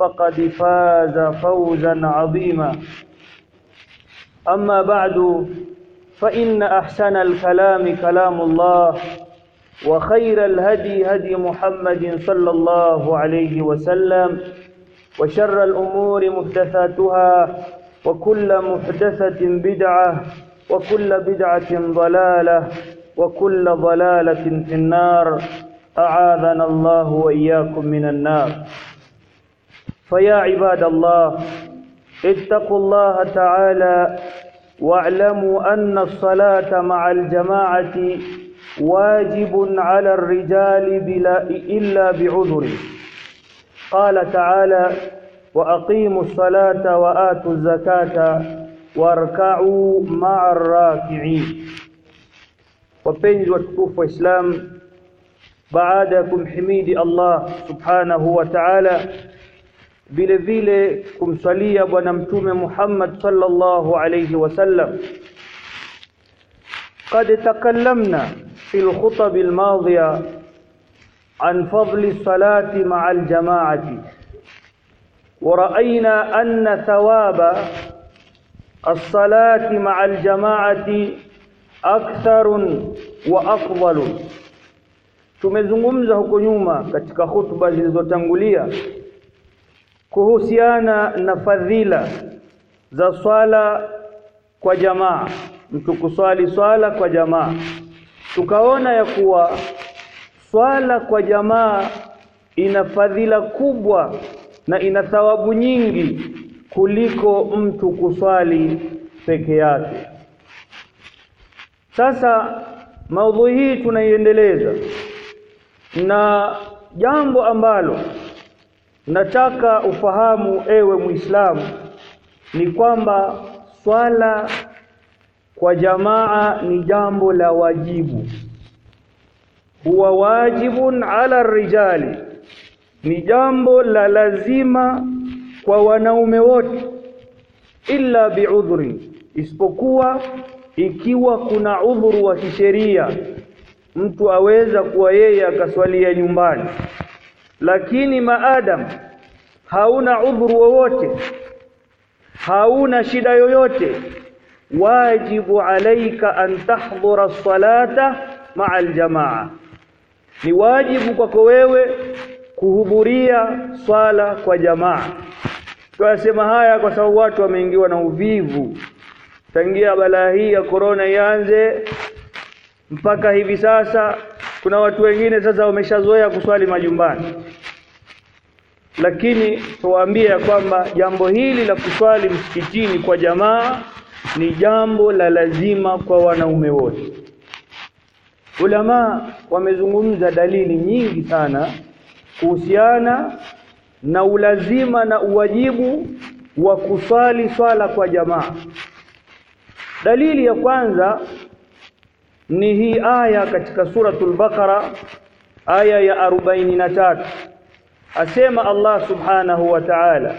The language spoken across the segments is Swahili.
فقد فاز فوزا عظيما. أما بعد فإن أحسن الكلام كلام الله وخير الهدي هدي محمد صلى الله عليه وسلم وشر الأمور محدثاتها وكل محدثة بدعة وكل بدعة ضلالة وكل ضلالة في النار. أعاذنا الله وإياكم من النار. فيا عباد الله اتقوا الله تعالى واعلموا أن الصلاة مع الجماعة واجب على الرجال بلا إلا بعذر. قال تعالى وأقيموا الصلاة وآتوا الزكاة واركعوا مع الراكعين. wapenzi watukufu wa kumhimidi Allah subhanahu wa ta'ala vile vile kumswalia bwana mtume Muhammad sallallahu alayhi wasallam قد تكلمنا في الخطب الماضية عن فضل الصلاة مع الجماعة ورأينا أن ثواب الصلاة مع الجماعة أكثر وأفضل tumezungumza huko nyuma katika hutuba zilizotangulia kuhusiana na fadhila za swala kwa jamaa mtu kuswali swala kwa jamaa. Tukaona ya kuwa swala kwa jamaa ina fadhila kubwa na ina thawabu nyingi kuliko mtu kuswali peke yake. Sasa maudhui hii tunaiendeleza na jambo ambalo nataka ufahamu ewe Muislamu ni kwamba swala kwa jamaa ni jambo la wajibu. Huwa wajibun ala rijali. Ni jambo la lazima kwa wanaume wote illa biudhri isipokuwa ikiwa kuna udhuru wa kisheria mtu aweza kuwa yeye akaswalia nyumbani lakini maadam hauna udhuru wowote hauna shida yoyote. Wajibu alaika an tahdhura salata ma'a aljamaa ni wajibu kwako wewe kuhudhuria swala kwa jamaa. Tunasema haya kwa sababu watu wameingiwa na uvivu. Tangia balaa hii ya corona ianze mpaka hivi sasa kuna watu wengine sasa wameshazoea kuswali majumbani lakini tuwaambie kwamba jambo hili la kuswali msikitini kwa jamaa ni jambo la lazima kwa wanaume wote. Ulama wamezungumza dalili nyingi sana kuhusiana na ulazima na uwajibu wa kuswali swala kwa jamaa. Dalili ya kwanza ni hii aya katika suratul Baqara aya ya 43 asema Allah subhanahu wa ta'ala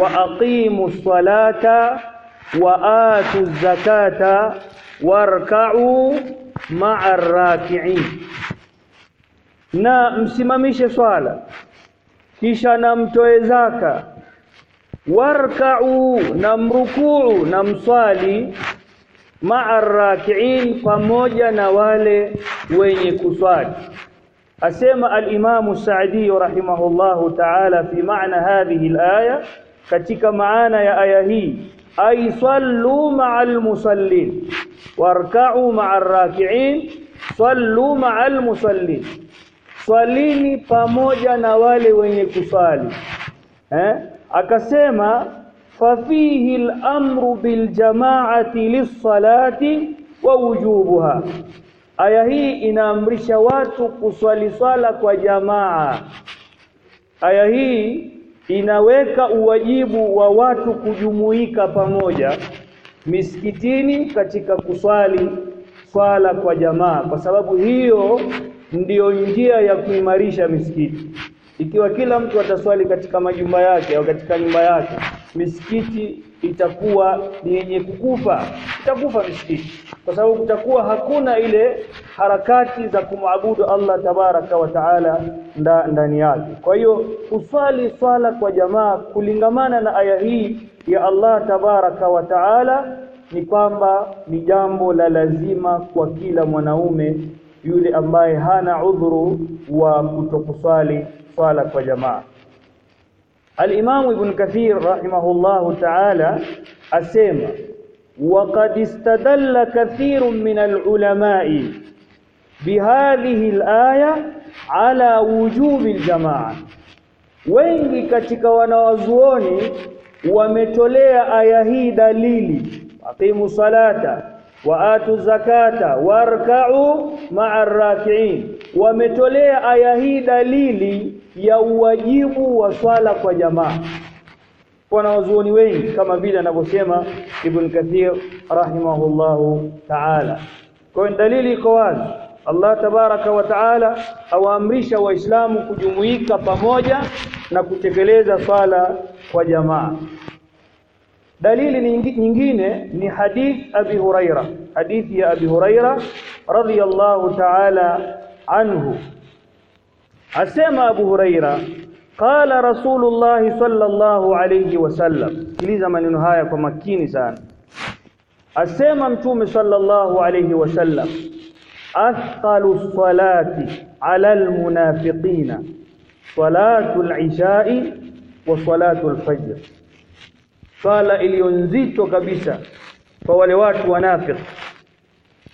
wa aqimu salata wa atu zakata warka'u ma'a raki'in. Na msimamishe swala kisha na mtoe zaka warka'u na mrukuu na mswali ma'a raki'in pamoja na wale wenye kuswali asema al-Imam Sa'di rahimahullahu ta'ala fi maana hadhihi al-aya katika maana ya aya hii ay sallu ma'al musallin warka'u ma'ar raki'in sallu ma'al musallin. Swalini pamoja na wale wenye kusali. Eh? Akasema fafihi al-amru bil jama'ati lis-salati wa wujubuha aya hii inaamrisha watu kuswali swala kwa jamaa. Aya hii inaweka uwajibu wa watu kujumuika pamoja misikitini katika kuswali swala kwa jamaa kwa sababu hiyo ndiyo njia ya kuimarisha misikiti. Ikiwa kila mtu ataswali katika majumba yake au katika nyumba yake misikiti itakuwa ni yenye kukufa. Itakufa misikiti. Kwa sababu kutakuwa hakuna ile harakati za kumwabudu Allah tabaraka wa taala ndani yake. Kwa hiyo kuswali swala kwa jamaa kulingamana na aya hii ya Allah tabaraka wa taala ni kwamba ni jambo la lazima kwa kila mwanaume yule ambaye hana udhuru wa kutokuswali swala kwa jamaa Al-Imam كثير رحمه الله تعالى asema وقد استدل كثير من العلماء بهذه bihadhihi على وجوب ala wujubi al-jamaa. Wengi katika wanawazuoni wametolea aya hii dalili aqimu salata wa atu zakata warka'u ma'a rakiin wametolea aya hii dalili ya uwajibu wa swala kwa jamaa. Wanawazuoni wengi kama vile anavyosema Ibn Kathir rahimahullahu ta'ala. Kwa dalili iko wazi. Allah tabaraka wa taala awaamrisha waislamu kujumuika pamoja na kutekeleza swala kwa jamaa. Dalili nyingine ni hadith Abi Huraira. Hadithi ya Abi Huraira radhiyallahu ta'ala anhu asema Abu Huraira qala Rasulullah sallallahu alayhi wasallam sikiliza maneno haya kwa makini sana. Asema mtume sallallahu alayhi wasallam athqalu salati ala almunafiqina salatu al-isha'i wa salatu al-fajr swala iliyo nzito kabisa kwa wale watu wanafiki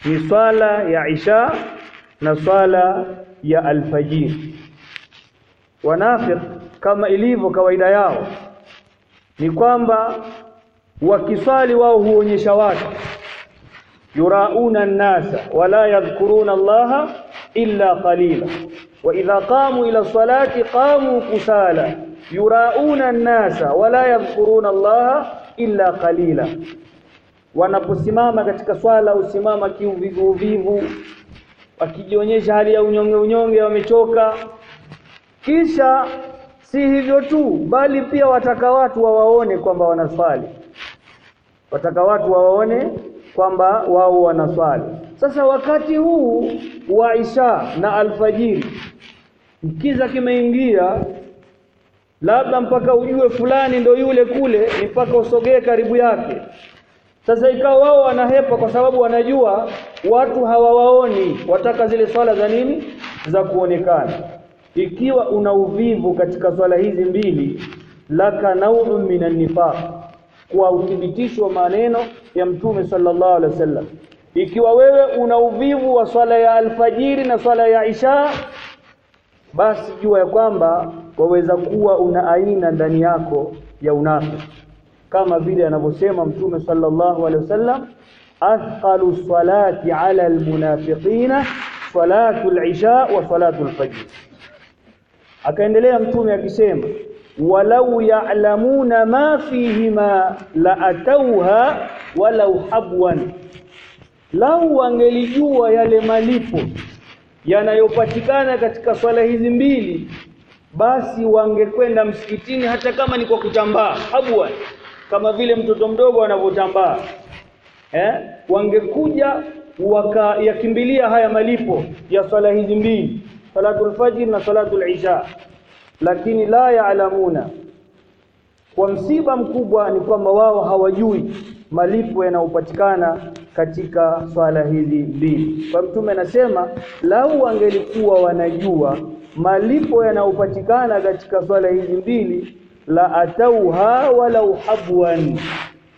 ni swala ya isha na swala ya alfajir wanafiki kama ilivyo kawaida yao ni kwamba wakiswali wao huonyesha watu yurauna an-nasa wala yadhkuruna Allaha illa qalila wa idha qamu ila salati qamu kusala yurauna an-nasa wala yadhkuruna Allaha illa qalila. Wanaposimama katika swala usimama kiuvivu uvivu wakijionyesha hali ya unyonge unyonge wamechoka kisha si hivyo tu bali pia wataka watu wawaone kwamba wanaswali. Wataka watu wawaone kwamba wao wanaswali. Sasa wakati huu wa Isha na alfajiri kiza kimeingia labda mpaka ujue fulani ndo yule kule mpaka usogee karibu yake. Sasa ikawa wao wanahepa kwa sababu wanajua watu hawawaoni wataka zile swala za nini? Za kuonekana ikiwa una uvivu katika swala hizi mbili laka nau'un minan nifaq kwa uthibitisho wa maneno ya mtume sallallahu alaihi wasallam. Ikiwa wewe una uvivu wa swala ya alfajiri na swala ya isha basi jua ya kwamba waweza kuwa una aina ndani yako ya unafiki. Kama vile anavyosema mtume sallallahu alaihi wasallam athqalu salati ala almunafiqina salatu al-isha wa salatu al-fajr akaendelea mtume akisema walau ya'lamuna ma fihima la atauha walau habwan. Lau wangelijua yale malipo yanayopatikana katika swala hizi mbili basi wangekwenda msikitini hata kama ni kwa kutambaa habwan kama vile mtoto mdogo anavyotambaa. Eh? Wangekuja wakayakimbilia haya malipo ya swala hizi mbili salatul fajr na salatul isha. Lakini la yaalamuna kwa msiba mkubwa ni kwamba wao hawajui malipo yanayopatikana katika swala hizi mbili. Kwa mtume anasema lau wangelikuwa wanajua malipo yanayopatikana katika swala hizi mbili la atauha walau habwan,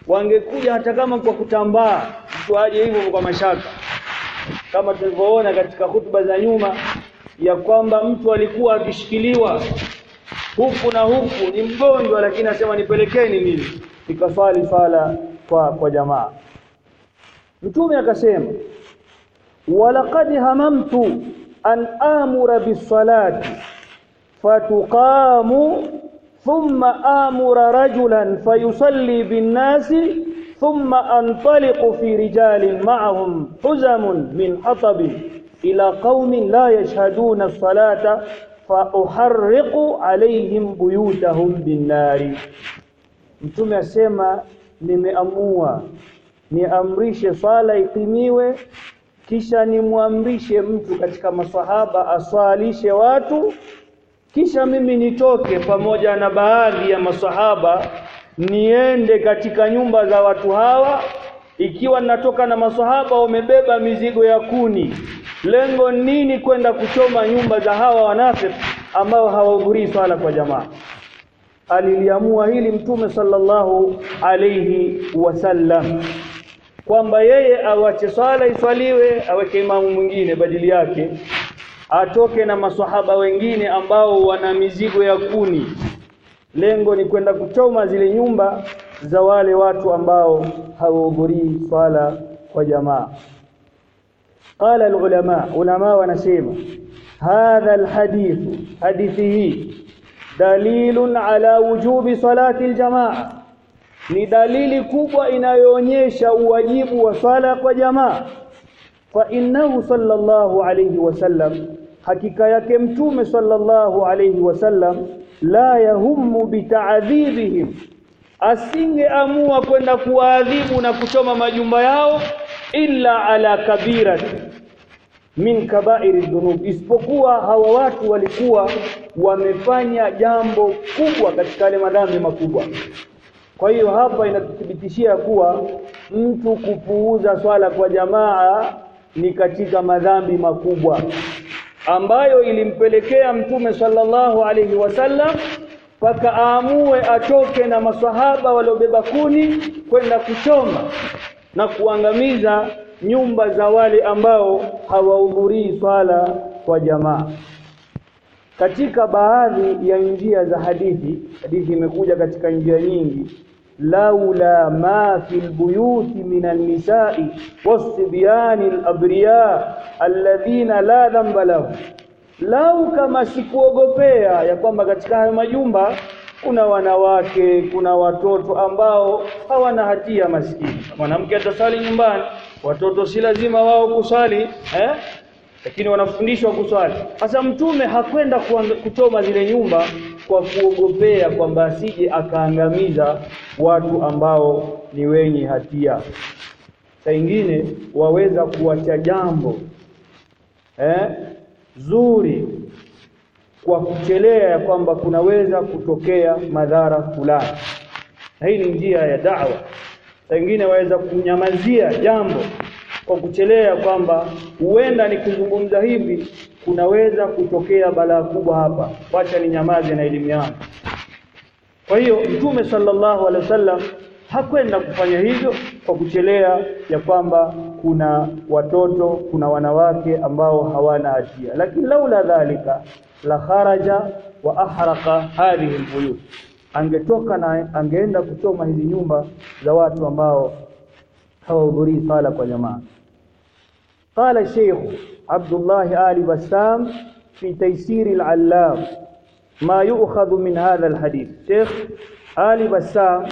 wangekuja hata kama kwa kutambaa, mtu aje hivyo kwa mashaka, kama tulivyoona katika hutuba za nyuma ya kwamba mtu alikuwa akishikiliwa huku na huku ni mgonjwa lakini asema nipelekeni mimi. Nikaswali sala kwa kwa jamaa. Mtume akasema walaqad hamamtu an amura bisalati fatuqamu thumma amura rajulan fayusalli binnasi thumma antaliqu fi rijalin ma'ahum huzamun min hatabin ila qaumin la yashhaduna salata fa uharriqu alaihim buyutahum binnari. Mtume asema nimeamua niamrishe sala itimiwe kisha nimwamrishe mtu katika masahaba aswalishe watu kisha mimi nitoke pamoja na baadhi ya masahaba niende katika nyumba za watu hawa. Ikiwa natoka na masahaba wamebeba mizigo ya kuni lengo nini kwenda kuchoma nyumba za hawa wanafiki ambao hawahudhurii swala kwa jamaa? Aliliamua hili mtume sallallahu alayhi wasallam kwamba yeye awache swala iswaliwe aweke imamu mwingine badili yake atoke na maswahaba wengine ambao wana mizigo ya kuni. Lengo ni kwenda kuchoma zile nyumba za wale watu ambao hawahudhurii swala kwa jamaa qala alulama ulama wanasema hadha alhadith hadithi hii dalilun ala wujubi salati aljamaa ni dalili kubwa inayoonyesha uwajibu wa sala kwa jamaa. Fa innahu sallallahu alayhi wasallam hakika yake mtume sallallahu alayhi wasallam la yahumu bitaadhibihim asingeamua kwenda kuwaadhibu na kuchoma majumba yao illa ala kabirati min kabairi dhunub. Isipokuwa hawa watu walikuwa wamefanya jambo kubwa katika yale madhambi makubwa. Kwa hiyo hapa inatuthibitishia kuwa mtu kupuuza swala kwa jamaa ni katika madhambi makubwa ambayo ilimpelekea mtume sallallahu alaihi wasallam mpaka aamue atoke na maswahaba waliobeba kuni kwenda kuchoma na kuangamiza nyumba za wale ambao hawahudhurii swala kwa jamaa. Katika baadhi ya njia za hadithi hadithi imekuja katika njia nyingi laula ma fil buyuti minan nisa'i was-sibyani al-abriya alladhina la dhanba lahum. Lau kama sikuogopea ya kwamba katika hayo majumba kuna wanawake kuna watoto ambao hawana hatia maskini. Mwanamke atasali nyumbani watoto si lazima wao kusali eh? Lakini wanafundishwa kuswali hasa mtume hakwenda kuchoma zile nyumba kwa kuogopea kwamba asije akaangamiza watu ambao ni wenye hatia. Saa ingine waweza kuwacha jambo eh? Zuri kwa kuchelea ya kwamba kunaweza kutokea madhara fulani. Na hii ni njia ya da'wa. Wengine waweza kunyamazia jambo kwa kuchelea kwamba huenda nikizungumza hivi kunaweza kutokea balaa kubwa hapa. Wacha ni ninyamaze na elimu yangu. Kwa hiyo mtume sallallahu alaihi wasallam hakwenda kufanya hivyo kwa kuchelea ya kwamba kuna watoto kuna wanawake ambao hawana hatia lakini laula dhalika la kharaja wa ahraqa hadhihi albuyut angetoka na angeenda kuchoma hizi nyumba za watu ambao hawahudhurii sala kwa jamaa قال الشيخ عبد الله آل بسام في تيسير العلام ما يؤخذ من هذا الحديث شيخ آل بسام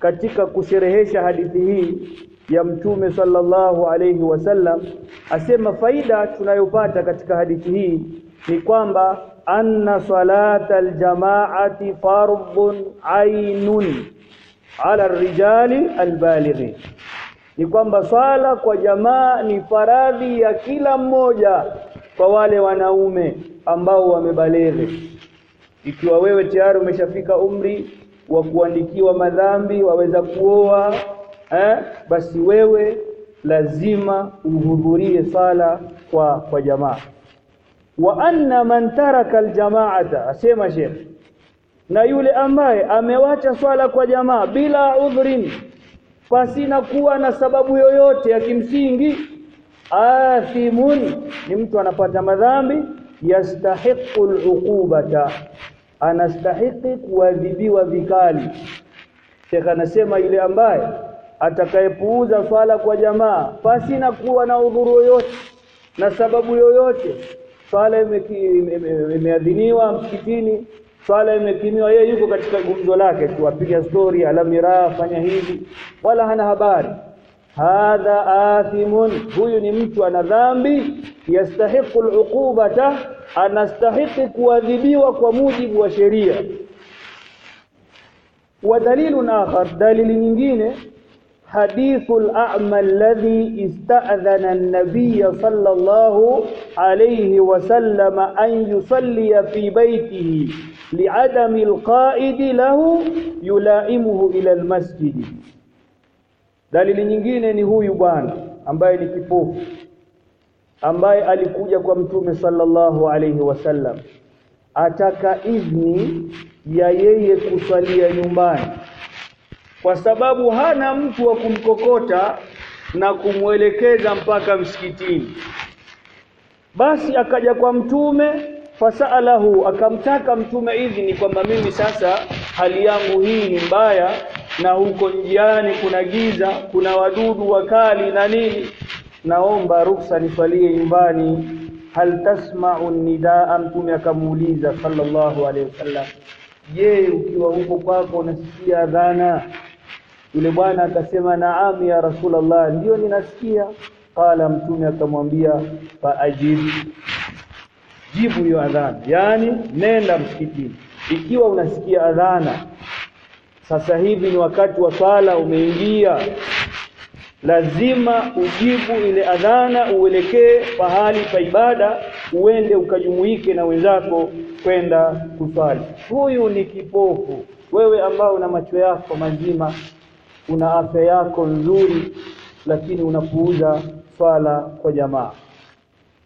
katika kusherehesha hadithi hii ya mtume sallallahu alayhi wasallam asema faida tunayopata katika hadithi hii ni kwamba anna salata aljamaati fardun ainun ala rijali albalighi. Ni kwamba swala kwa jamaa ni faradhi ya kila mmoja kwa wale wanaume ambao wamebaleghi ikiwa wewe tayari umeshafika umri wa kuandikiwa madhambi waweza kuoa eh, basi wewe lazima uhudhurie sala kwa kwa jamaa. Wa anna man taraka aljamaata asema sheikh na yule ambaye amewacha swala kwa jamaa bila udhrin pasina kuwa na sababu yoyote ya kimsingi athimun ni mtu anapata madhambi yastahiqu al'uqubata anastahiqi kuadhibiwa vikali. Sheikh anasema yule ambaye atakayepuuza swala kwa jamaa pasina kuwa na udhuru yoyote na sababu yoyote swala imeadhiniwa msikitini swala imekimiwa yeye yuko katika gumzo lake tu apiga story alamira fanya hivi wala hana habari. Hadha athimun huyu ni mtu ana dhambi yastahiqu al'uqubata anastahiki kuadhibiwa kwa mujibu wa sheria. Wa dalilun akhar dalili nyingine حديث الأعمى الذي استأذن النبي صلى الله عليه وسلم أن يصلي في بيته لعدم القائد له يلائمه إلى المسجد dalili nyingine ni huyu bwana ambaye ni kipofu ambaye alikuja kwa mtume sallallahu alayhi wasallam ataka idhni ya yeye kusalia nyumbani kwa sababu hana mtu wa kumkokota na kumwelekeza mpaka msikitini. Basi akaja kwa mtume fasalahu akamtaka mtume idhini kwamba mimi sasa hali yangu hii ni mbaya na huko njiani kuna giza kuna wadudu wakali na nini. Naomba ruksa nifalie nyumbani. Hal tasma'u nidaa mtume akamuuliza sallallahu alaihi wasallam. Je ukiwa huko kwako unasikia adhana yule bwana akasema naam ya rasulullah ndio ninasikia. Qala mtume akamwambia fa ajib. Jibu hiyo adhana yani nenda msikitini. Ikiwa unasikia adhana sasa hivi ni wakati wa sala umeingia lazima ujibu ile adhana uelekee pahali pa ibada uende ukajumuike na wenzako kwenda kuswali. Huyu ni kipofu. Wewe ambao una macho yako mazima una afya yako nzuri lakini unapuuza swala kwa jamaa.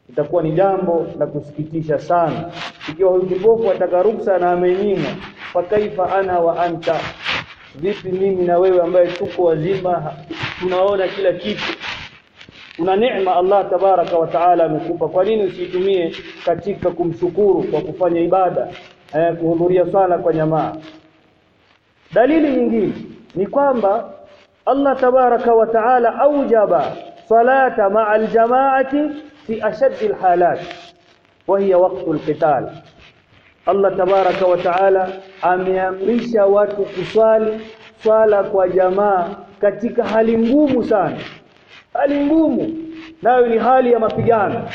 Itakuwa ni jambo la kusikitisha sana. Ikiwa huyu kipofu ataka ruksa na amenyimwa fakaifa ana wa anta? Vipi mimi na wewe ambaye tuko wazima tunaona kila kitu? Una neema Allah tabaraka wa taala amekupa. Kwa nini usitumie katika kumshukuru kwa kufanya ibada eh, kuhudhuria swala kwa jamaa? Dalili nyingine ni kwamba Allah tabaraka wa taala aujaba salata ma'a aljamaati fi ashaddi alhalat wa hiya waqtu alqital Allah tabaraka wa taala ameamrisha watu kuswali swala kwa jamaa katika hali ngumu sana. Hali ngumu nayo ni hali ya mapigano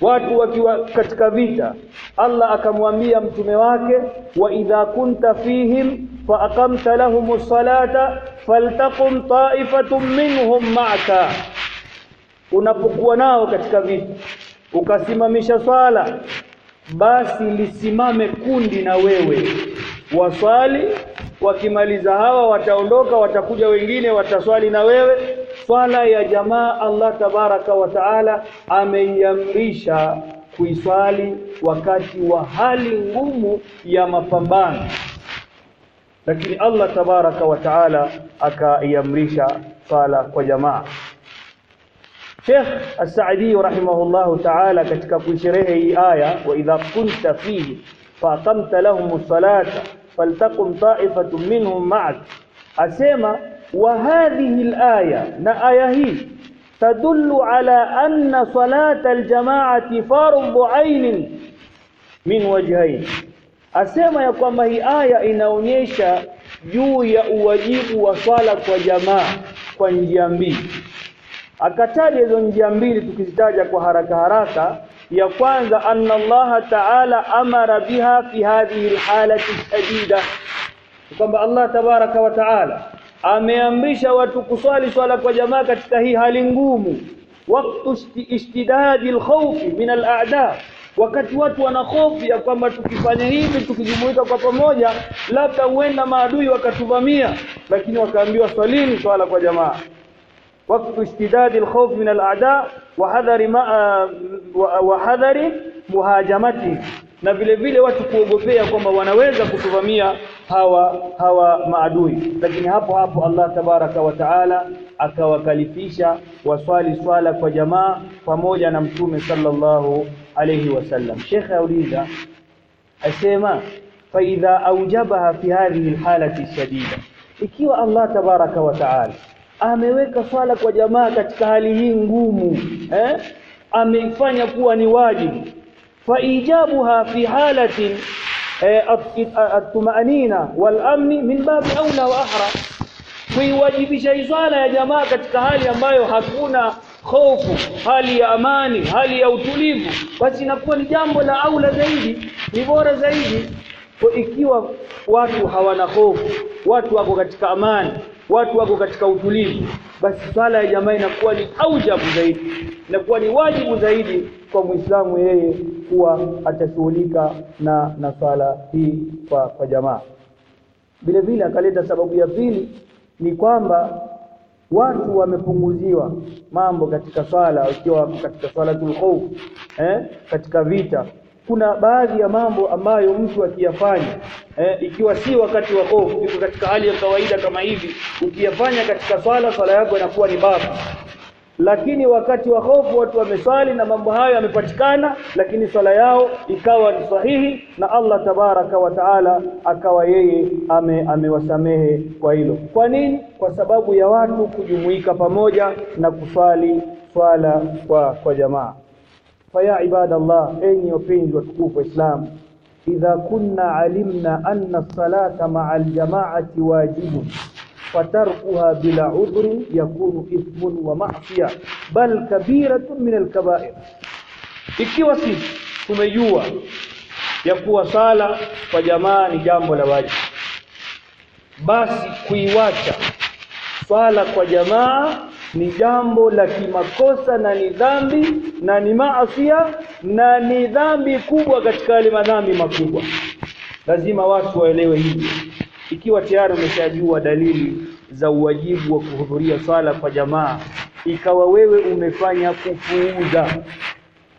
watu wakiwa katika vita Allah akamwambia mtume wake wa idha kunta fihim fa aqamta lahumus salata faltaqum ta'ifatun minhum ma'aka. Unapokuwa nao katika vita ukasimamisha swala basi lisimame kundi na wewe. Waswali wakimaliza hawa wataondoka watakuja wengine wataswali na wewe swala ya jamaa Allah tabaraka wa taala ameiamrisha kuiswali wakati wa hali ngumu ya mapambano. Lakini Allah tabaraka wa taala akaiamrisha swala kwa jamaa. Sheikh As-Saadi rahimahullahu ta'ala katika kuisherehe hii aya wa idha kunta fihi faqamta lahum as-salata faltaqum ta'ifatun minhum ma'ak asema wa hadhihi al-aya na aya hii tadullu ala anna salata aljamaati fardhu 'ain min wajhayn. Asema ya kwamba hii aya inaonyesha juu ya uwajibu wa swala kwa jamaa kwa njia mbili. Akataja hizo njia mbili tukizitaja kwa haraka haraka. Ya kwanza anna Allah ta'ala amara biha fi hadhihi alhalati shadida kwamba Allah tabaraka wa ta'ala ameamrisha watu kuswali swala kwa jamaa katika hii hali ngumu. Waqtu istidadi alkhawfi min al'ada. Wakati watu wana hofu ya kwamba tukifanya hivi tukijumuika kwa pamoja labda huenda maadui wakatuvamia. Lakini wakaambiwa swalini swala kwa jamaa. Waqtu istidadi alkhawf min al'ada wa hadhari ma wa hadhari muhajamati na vile vile watu kuogopea kwamba wanaweza kutuvamia hawa hawa maadui. Lakini hapo hapo Allah tabaraka wa taala akawakalifisha waswali swala kwa jamaa pamoja na mtume sallallahu alayhi wasallam Sheikh auliza asema fa idha aujabaha fi hadhihi alhalati shadida. Ikiwa Allah tabaraka wa taala ameweka swala kwa jamaa katika hali hii ngumu eh ameifanya kuwa ni wajibu fa في fi halatin والامن من babi aula wa ahra. Kuiwajibisha swala ya jamaa katika hali ambayo hakuna hofu hali ya amani hali ya utulivu basi inakuwa ni jambo la aula zaidi ni bora zaidi kwa ikiwa watu hawana hofu watu wako katika amani watu wako katika utulivu basi swala ya jamaa inakuwa ni aujabu zaidi inakuwa ni wajibu zaidi kwa Muislamu yeye kuwa atashughulika na na swala hii kwa, kwa jamaa. Vile vile akaleta sababu ya pili ni kwamba watu wamepunguziwa mambo katika swala ukiwa katika swala tulkhawf eh katika vita kuna baadhi ya mambo ambayo mtu akiyafanya eh, ikiwa si wakati wa hofu iko katika hali ya kawaida kama hivi ukiyafanya katika swala swala yako inakuwa ni baba lakini wakati wa hofu watu wamesali na mambo hayo yamepatikana lakini swala yao ikawa ni sahihi na Allah tabaraka wa taala akawa yeye ame, amewasamehe kwa hilo. Kwa nini? Kwa sababu ya watu kujumuika pamoja na kuswali swala kwa kwa jamaa faya ibadallah enyi wapenzi watukufu waislamu idha kunna alimna anna as-salata ma'a aljama'ati wajibun fatarkuha bila udhri yakunu ithmun wa ma'siya bal kabiratun min al-kaba'ir ikiwa sisi tumejua ya kuwa sala kwa jamaa ni jambo la wajibu basi kuiwacha swala kwa jamaa ni jambo la kimakosa na ni dhambi na ni maasia na ni dhambi kubwa katika yale madhambi makubwa. Lazima watu waelewe hivi ikiwa tayari umeshajua dalili za uwajibu wa kuhudhuria swala kwa jamaa ikawa wewe umefanya kupuuza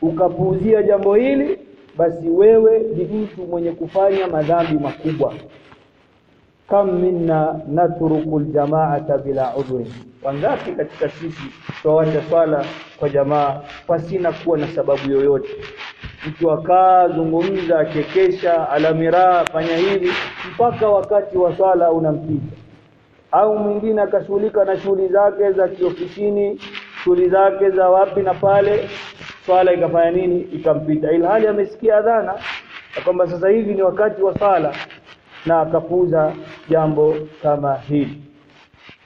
ukapuuzia jambo hili basi wewe ni mtu mwenye kufanya madhambi makubwa kam minna natruku aljamaata bila udhri wangapi katika sisi twawacha swala kwa jamaa pasina kuwa na sababu yoyote? Mtu akaa zungumza akekesha alamiraa fanya hivi mpaka wakati wa swala unampita au mwingine akashughulika na shughuli zake za kiofisini shughuli zake za wapi na pale swala ikafanya nini? Ikampita. Ilhali amesikia adhana kwamba sasa hivi ni wakati wa swala na akapuuza jambo kama hili.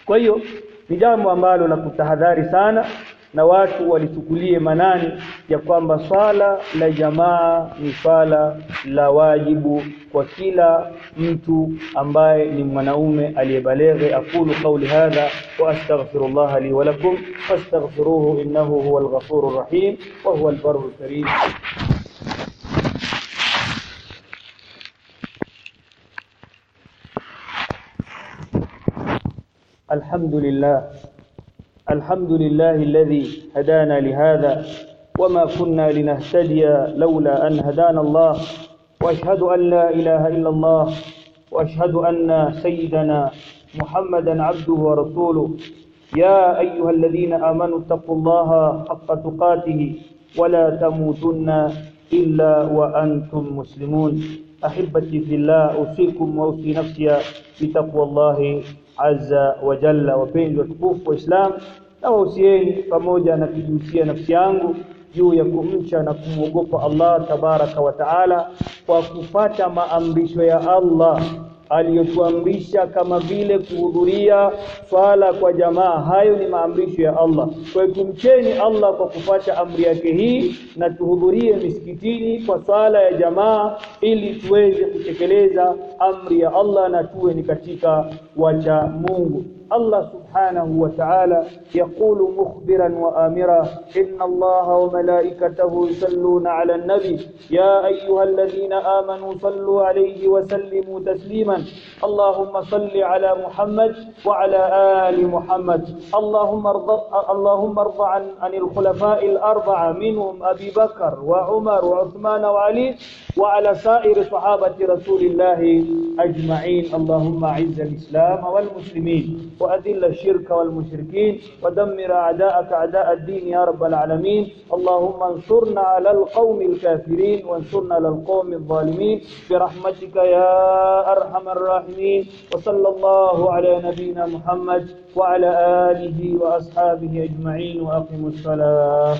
Kwa hiyo ni jambo ambalo la kutahadhari sana na watu walichukulie manani ya kwamba swala la jamaa ni swala la wajibu kwa kila mtu ambaye ni mwanaume aliyebaleghe. Aqulu qawli hadha wa astaghfirullah li wa lakum fastaghfiruhu innahu huwal ghafurur rahim wa huwal barrul karim الحمد لله. الحمد لله الذي هدانا لهذا وما كنا لنهتدي لولا أن هدانا الله. وأشهد أن لا إله إلا الله وأشهد أن سيدنا محمدا عبده ورسوله. يا أيها الذين آمنوا اتقوا الله حق تقاته ولا تموتن إلا وأنتم مسلمون. أحبتي في الله أوصيكم وأوصي نفسي بتقوى الله. Azza wa jalla wapenzi watukufu waislamu na wahusieni pamoja na kujihusia nafsi yangu juu ya kumcha na kumwogopa Allah tabaraka wa taala kwa kufata maamrisho ya Allah aliyotuamrisha kama vile kuhudhuria swala kwa jamaa. Hayo ni maamrisho ya Allah. Kwa hiyo tumcheni Allah kwa kufuata amri yake hii na tuhudhurie misikitini kwa swala ya jamaa ili tuweze kutekeleza amri ya Allah na tuwe ni katika wacha Mungu Allah subhanahu wa ta'ala yaqulu mukhbiran wa amira inna Allaha wa malaikatahu yusalluna 'ala an-nabi ya ayyuhalladhina amanu sallu 'alayhi wa sallimu tasliman Allahumma salli 'ala Muhammad wa 'ala ali Muhammad Allahumma arda Allahumma arda 'an 'anil khulafa'il arba'a minhum Abi Bakr wa Umar wa Uthman wa Ali wa 'ala sa'ir وأذل الشرك والمشركين ودمر أعداءك أعداء الدين يا رب العالمين. اللهم انصرنا على القوم الكافرين وانصرنا على القوم الظالمين. برحمتك يا أرحم الراحمين. وصلى الله على نبينا محمد وعلى آله وأصحابه أجمعين وأقم الصلاة.